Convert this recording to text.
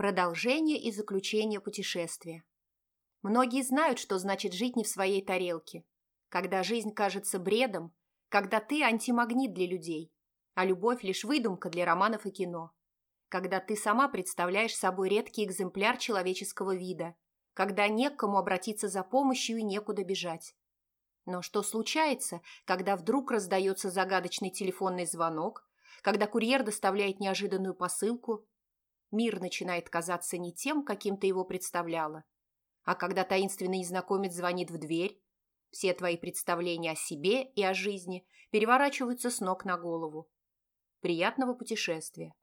Продолжение и заключение путешествия. Многие знают, что значит жить не в своей тарелке. Когда жизнь кажется бредом, когда ты антимагнит для людей, а любовь лишь выдумка для романов и кино. Когда ты сама представляешь собой редкий экземпляр человеческого вида, когда не к кому обратиться за помощью и некуда бежать. Но что случается, когда вдруг раздается загадочный телефонный звонок, когда курьер доставляет неожиданную посылку, мир начинает казаться не тем, каким ты его представляла. А когда таинственный незнакомец звонит в дверь, все твои представления о себе и о жизни переворачиваются с ног на голову. Приятного путешествия!